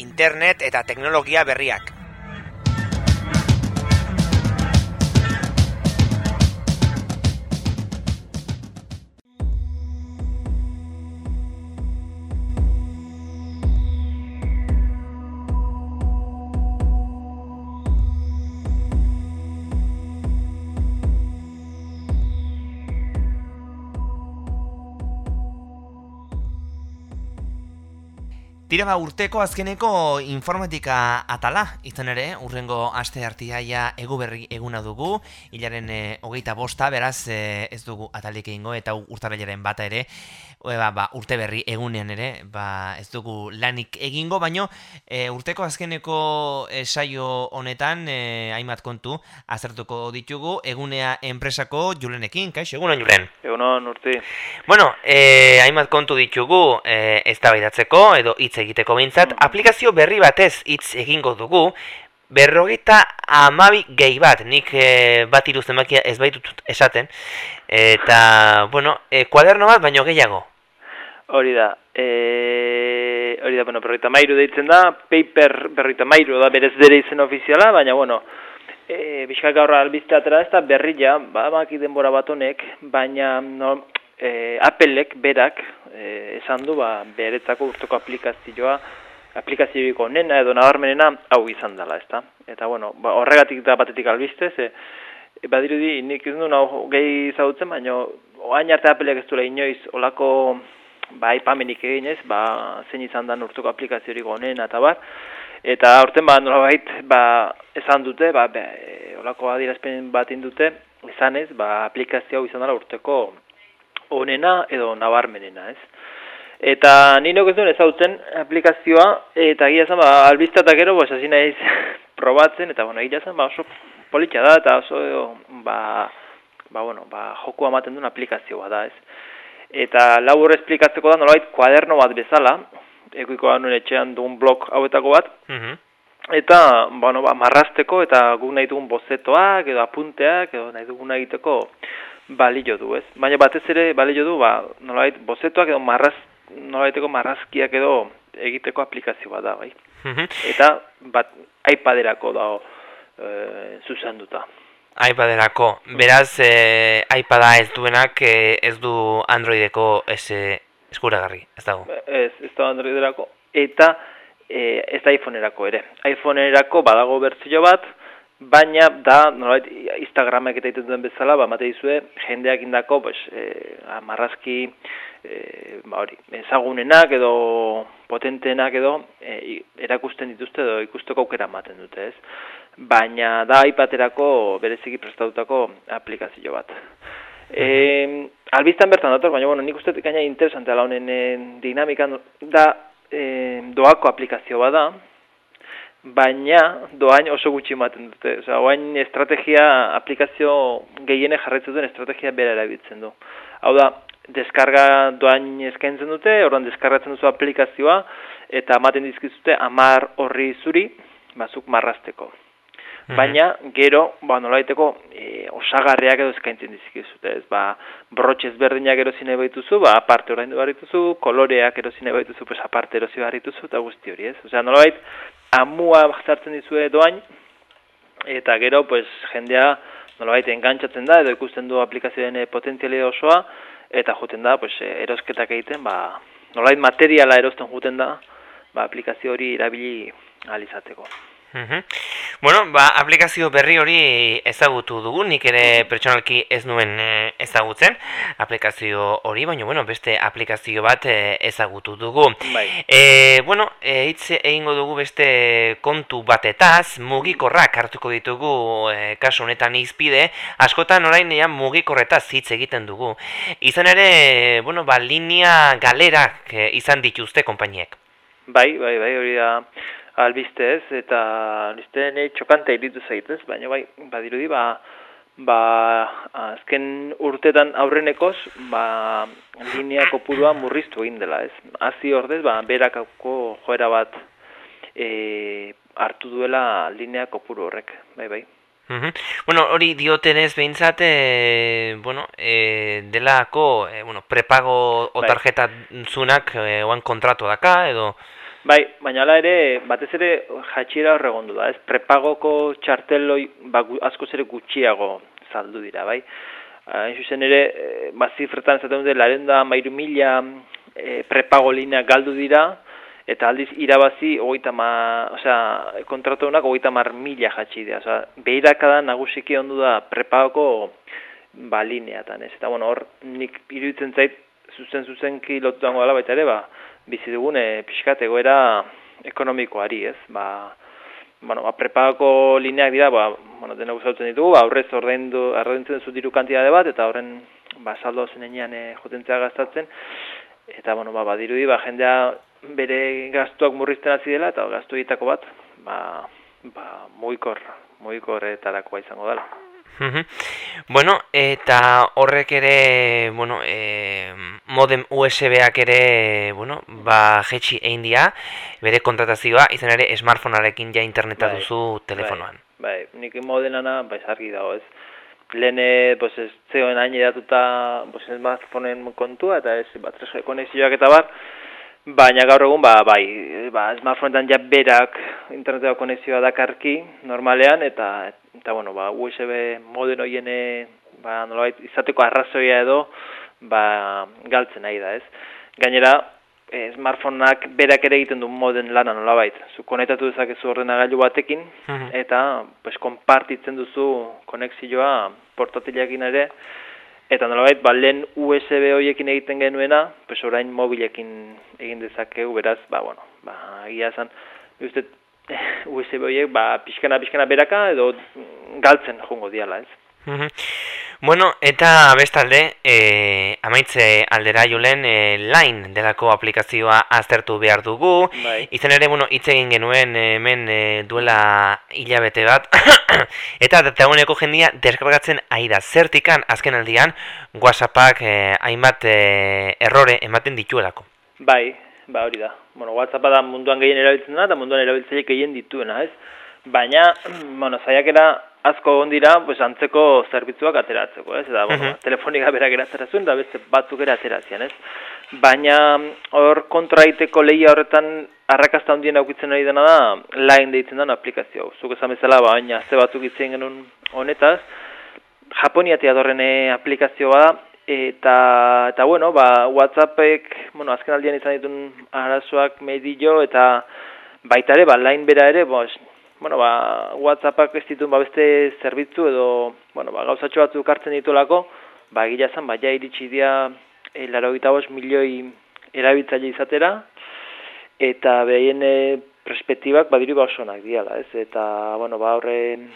Internet eta teknologia berriak. Tira ba, urteko azkeneko informatika atala, izan ere, urrengo aste artiaia egu berri eguna dugu, hilaren e, hogeita bosta, beraz e, ez dugu atalik egingo, eta urtarrilaren bata ere, e, ba, ba, urte berri egunean ere, ba, ez dugu lanik egingo, baino e, urteko azkeneko e, saio honetan, e, hainbat kontu, azertuko ditugu, egunea enpresako julenekin, kaix, egunan julen? Egunon, urti. Bueno, e, hainbat kontu ditugu, e, ez edo hitz egiteko. Behintzat, mm. aplikazio berri batez hitz egingo dugu, berrogeita amabi gehi bat, nik e, bat iruzten makia ez baitut esaten, eta, bueno, e, kuaderno bat baino gehiago. Hori da, e, hori da, bueno, berrogeita mairu deitzen da, paper berrogeita mairu da berez dere izen ofiziala, baina, bueno, e, bizkak gaurra albizte atera ez da berria, ba, denbora bat honek, baina, no, e, Applek berak esan du ba, beretzako urteko aplikazioa aplikazioiko onena edo nabarmenena hau izan dela, ezta? Eta bueno, ba, horregatik da batetik albiste, ze e, badirudi nik ez du hau gehi zautzen, baina oain arte Applek ez duela inoiz olako ba, ipamenik eginez, ba, zein izan da urteko aplikaziorik onena eta bar, eta aurten ba, nolabait, ba, esan dute, ba, be, olako adirazpen bat indute, izanez, ba, aplikazio izan dela urteko onena edo nabarmenena, ez? Eta ni nok ez duen ezautzen aplikazioa, eta gira zen, ba, albiztatak gero, ba, hasi naiz probatzen, eta bueno, gira zen, ba, oso politxa da, eta oso, ba, ba, bueno, ba, joku amaten duen aplikazioa da, ez? Eta labur esplikatzeko da, nolait, kuaderno bat bezala, ekuiko da nuen etxean duen blog hauetako bat, mm Eta, bueno, ba, marrasteko eta gu nahi dugun bozetoak edo apunteak edo nahi dugun egiteko balio du, ez? Baina batez ere balio du, ba, nolabait, bozetoak edo marraz, nolabaiteko marrazkiak edo egiteko aplikazioa da, bai. Mhm. Eta, bat, iPaderako da e, zuzanduta. iPaderako. Beraz, e, iPada ez duenak e, ez du Androideko ez eskuragarri, ez dago? Ez, ez da Androiderako. Eta, e, ez da iPhoneerako ere. iPhoneerako badago bertzio bat, Baina da, nolait, Instagramek eta egiten duen bezala, ba, mate dizue, jendeak indako, pues, e, marrazki, e, ba, hori, ezagunenak edo potentenak edo e, erakusten dituzte edo ikusteko aukera ematen dute, ez? Baina da, ipaterako bereziki prestatutako aplikazio bat. E, albiztan bertan dator, baina, bueno, nik uste gaina interesantea honen e, dinamikan da e, doako aplikazio bat da, baina doain oso gutxi ematen dute. Osea, oain estrategia, aplikazio gehiene jarretzen duen estrategia bera erabiltzen du. Hau da, deskarga doain eskaintzen dute, orduan deskargatzen duzu aplikazioa, eta ematen dizkizute amar horri zuri, bazuk marrasteko. Mhm. Baina, gero, ba, nolaiteko, e, osagarriak edo eskaintzen dizkizute, ez, ba, brotxez berdinak erosi nahi baituzu, ba, aparte orain du koloreak erosi nahi baituzu, pues, aparte erosi barrituzu, eta guzti hori, ez. Osea, nolait, amua bazartzen dizue doain, eta gero, pues, jendea nolabait engantzatzen da, edo ikusten du aplikazioen eh, potentziale osoa, eta juten da, pues, eh, erosketak egiten, ba, nolabait materiala erosten juten da, ba, aplikazio hori irabili alizateko. Bueno, ba, aplikazio berri hori ezagutu dugu, nik ere pertsonalki ez nuen eh, ezagutzen aplikazio hori, baina bueno, beste aplikazio bat eh, ezagutu dugu. Bai. E, bueno, e, egingo dugu beste kontu batetaz, mugikorrak hartuko ditugu e, kasu honetan izpide, askotan orain ea mugikorretaz hitz egiten dugu. Izan ere, bueno, ba, linea galerak izan dituzte konpainiek. Bai, bai, bai, hori da albiste eta albiste nahi txokante iritu zaitez, baina bai, badirudi, ba, ba, azken urtetan aurrenekoz, ba, linea kopurua murriztu egin dela ez. Hazi ordez, ba, berakako joera bat e, hartu duela linea kopuru horrek, bai, bai. Bueno, hori diotenez behintzat, e, bueno, e, delako, e, bueno, prepago o bai. tarjeta zunak e, oan kontratu daka, edo... Bai, baina ala ere, batez ere jatxira horregondu da, ez? Prepagoko txarteloi ba, asko zere gutxiago saldu dira, bai? Hain zuzen ere, e, ba, zifretan ez dute, laren da mairu mila e, prepago linea galdu dira, eta aldiz irabazi hogeita ma, osea, kontratu honak hogeita mar mila jatxi dira, osea, behirakada nagusiki ondu da prepagoko ba, lineatan, ez? Eta, bueno, hor, nik iruditzen zait, zuzen zuzen kilotu dango dela baita ere, ba, bizi dugun e, pixkat egoera ekonomikoari, ez? Ba, bueno, ba, prepagako lineak dira, ba, bueno, dena guztatzen ditugu, ba, aurrez ordaindu, arrodentzen zu diru kantitate bat, eta horren, ba, saldo zenean e, jotentzea gastatzen, eta, bueno, ba, badirudi, ba, jendea bere gastuak murrizten hasi dela, eta gastu egitako bat, ba, ba, muikor, muikorretarako izango dela. Bueno, eta horrek ere, bueno, e, modem USB-ak ere, bueno, ba, jetxi egin dia, bere kontratazioa, izan ere, smartphonearekin ja interneta bai, duzu telefonoan. Bai, bai. nik modenana, bai, zargi dago, ez. Lehene, pues, ez zeoen hain edatuta, pues, smartphoneen kontua, eta ez, bat, konexioak eta bar, Baina gaur egun, ba, bai, ba, smartphoneetan ja berak interneteko konexioa dakarki, normalean, eta, eta bueno, ba, USB moden hoien ba, nolabait, izateko arrazoia edo ba, galtzen nahi da, ez? Gainera, e, smartphoneak berak ere egiten du moden lana nolabait. Zu konektatu dezakezu ordenagailu batekin, mhm. eta pues, konpartitzen duzu konexioa portatilekin ere, Eta nolabait, ba, lehen USB horiekin egiten genuena, pues orain mobilekin egin dezakegu, beraz, ba, bueno, ba, egia esan, uste, USB horiek, ba, pixkana, pixkana beraka, edo galtzen jongo diala, ez? Bueno, eta bestalde, e, amaitze aldera julen, e, Line delako aplikazioa aztertu behar dugu. Bai. Izen ere, bueno, hitz egin genuen hemen e, duela hilabete bat. eta dagoeneko jendia deskargatzen aida zertikan azken aldian WhatsAppak e, hainbat e, errore ematen dituelako. Bai, ba hori da. Bueno, WhatsAppa da munduan gehien erabiltzen da, eta munduan erabiltzaiek gehien dituena, ez? Baina, bueno, zaiakera asko egon dira, pues, antzeko zerbitzuak ateratzeko, ez? Eta, bueno, uh -huh. telefonika berak eratzera zuen, da beste batzuk ere aterazian, ez? Baina, hor kontraiteko lehia horretan arrakasta handien aukitzen ari dena da, line deitzen den aplikazio. Zuk esan bezala, ba, baina, ze batzuk itzen genuen honetaz, Japoniatia dorren eh, aplikazioa da, eta, eta bueno, ba, Whatsappek, bueno, azken aldian izan ditun arazoak medillo, eta baita ere, ba, line bera ere, bo, bueno, ba, WhatsAppak ez dituen ba, beste zerbitzu edo bueno, ba, gauzatxo batzuk hartzen ditulako, ba, gila zen, ba, ja iritsi dia e, laro milioi erabiltzaile izatera, eta behien e, perspektibak badiru ba oso onak diala, ez? Eta, bueno, ba, horren,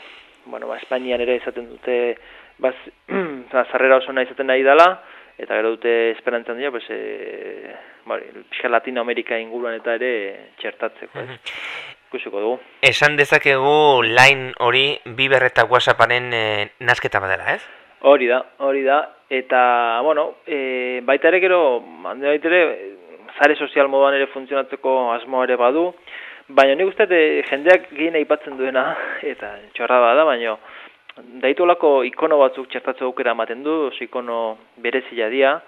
bueno, ba, Espainian ere izaten dute, ba, zarrera oso nahi izaten nahi dela, eta gero dute esperantzan dira, pues, e, bari, Latino Latinoamerika inguruan eta ere txertatzeko, ez? Ikusiko dugu. Esan dezakegu line hori Biber eta WhatsApparen e, nasketa badela, ez? Hori da, hori da. Eta, bueno, e, baita ere gero, hande baita ere, zare sozial moduan ere funtzionatzeko asmo ere badu, baina nik uste jendeak gehien aipatzen duena, eta txorra bada, baina daitu ikono batzuk txertatzeko aukera ematen du, oso ikono berezila dia,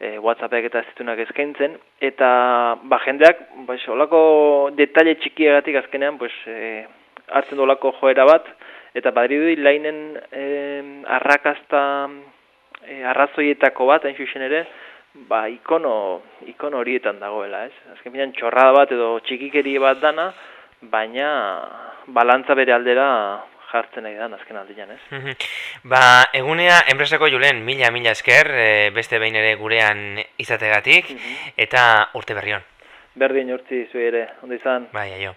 e, WhatsAppek eta zitunak eskaintzen, eta ba, jendeak ba, olako detalle txikiagatik azkenean pues, e, hartzen dolako joera bat, eta badri du lainen e, arrakasta e, arrazoietako bat, hain zuzen ere, ba, ikono, ikono horietan dagoela, ez? Azken finan, txorrada bat edo txikikeri bat dana, baina balantza bere aldera jartzen nahi da, azken aldian, ez? Mhm. ba, egunea, enpresako julen, mila, mila esker, e, beste behin ere gurean izategatik, mhm. eta urte berrion. Berdin urtzi zu ere, ondo izan? Bai, aio.